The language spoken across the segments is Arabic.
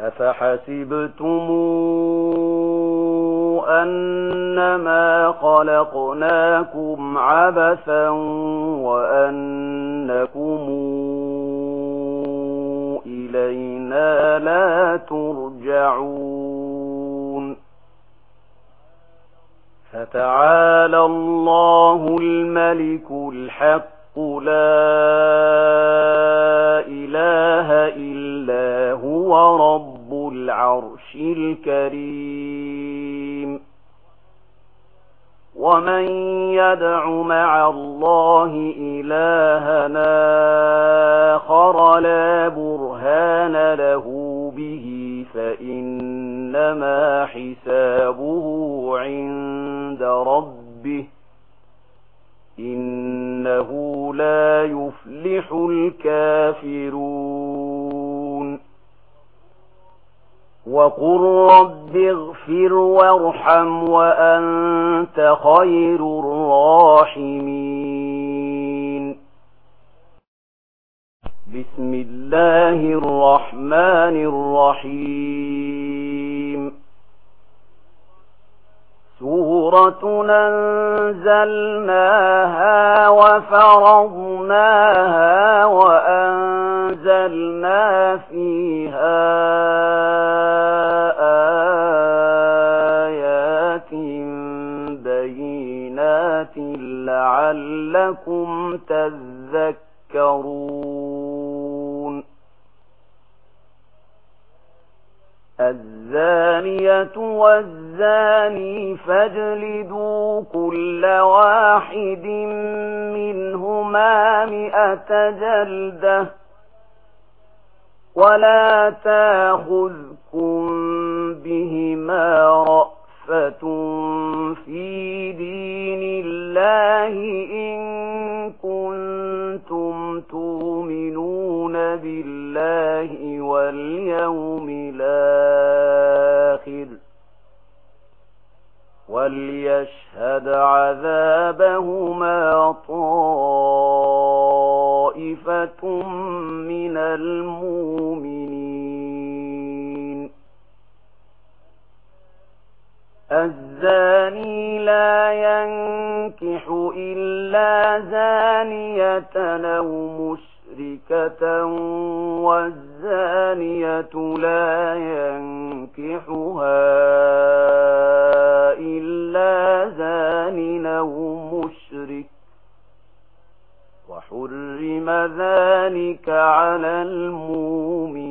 أفحسبتم أنما خلقناكم عبثا وأنكم إلينا لا ترجعون فتعالى الله الملك الحق لا إله إلا هو رب العرش الكريم. ومن يدع مع الله إلهنا آخر لا برهان له به فإنما حسابه عند ربه إنه لا يفلح الكافرون. وقل رب اغفر وارحم وأنت خير الراحمين. بسم الله الرحمن الرحيم. سورة ننزلناها وفرضناها وأنزلنا فيها بينات لعلكم تذكرون. الزانية والزاني فاجلدوا كل واحد منهما مئة جلدة ولا تاخذكم بهما رأس فَتُمْ في دين الله إن كنتم تؤمنون بالله واليوم الآخر وليشهد عذابهما طائفة من المؤمنين الزاني لا ينكح إلا زانية لو مشركة والزانية لا ينكحها إلا زان لو مشرك. وحرم ذلك على المؤمن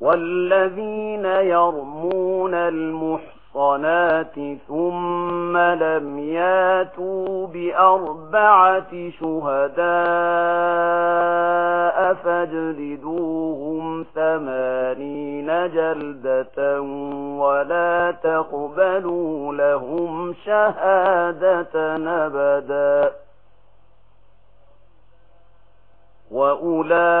والذين يرمون المحصنات ثم لم ياتوا بأربعة شهداء فاجلدوهم ثمانين جلدة ولا تقبلوا لهم شهادة نبدا وأولئك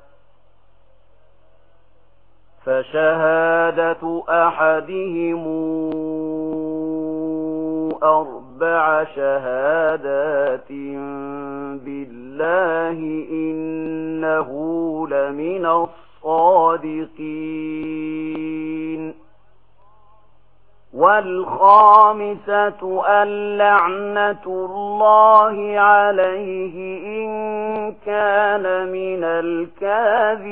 فشهادة أحدهم أربع شهادات بالله إنه لمن الصادقين. والخامسة اللعنة الله عليه إن كان من الكاذبين.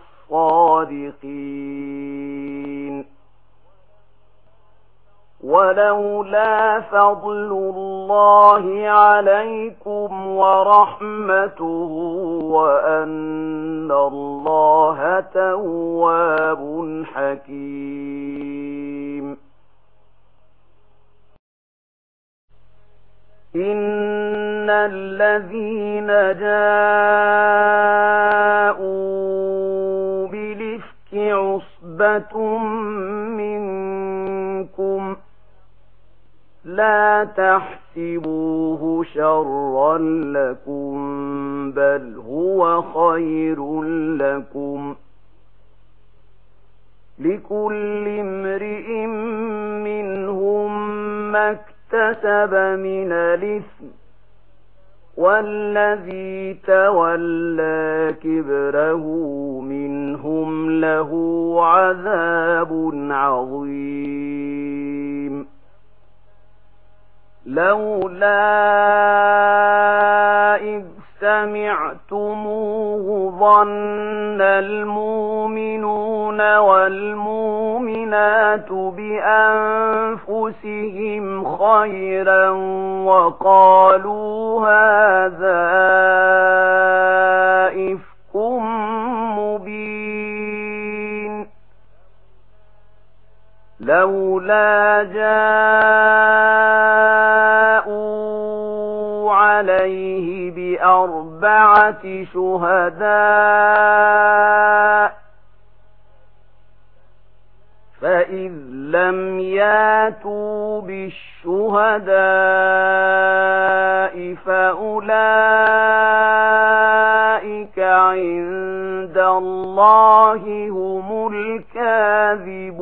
الصادقين. ولولا فضل الله عليكم ورحمته وأن الله تواب حكيم. إن الذين جاءوا عُقْبَةٌ مِنْكُمْ لا تحسبوه شرا لكم بل هو خير لكم لكل امرئ منهم ما اكتسب من الإثم والذي تولى كبره منهم له عذاب عظيم. لولا إذ سمعتموه ظن المؤمنون والمؤمنات بأنفسهم خيرا وقالوا هذا إفق مبين لولا جاء عليه أربعة شهداء فإذ لم ياتوا بالشهداء فأولئك عند الله هم الكاذبون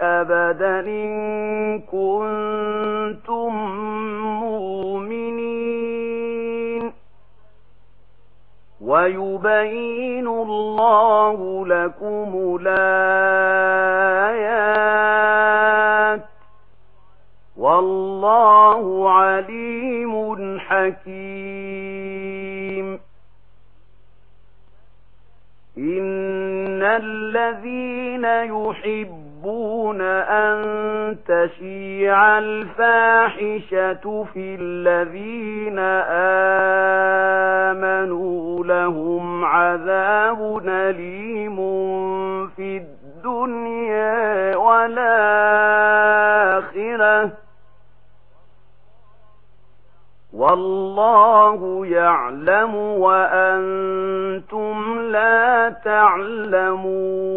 أبدا إن كنتم مؤمنين. ويبين الله لكم الآيات. والله عليم حكيم. إن الذين يحبون تحبون أن تشيع الفاحشة في الذين آمنوا لهم عذاب نليم في الدنيا والآخرة والله يعلم وأنتم لا تعلمون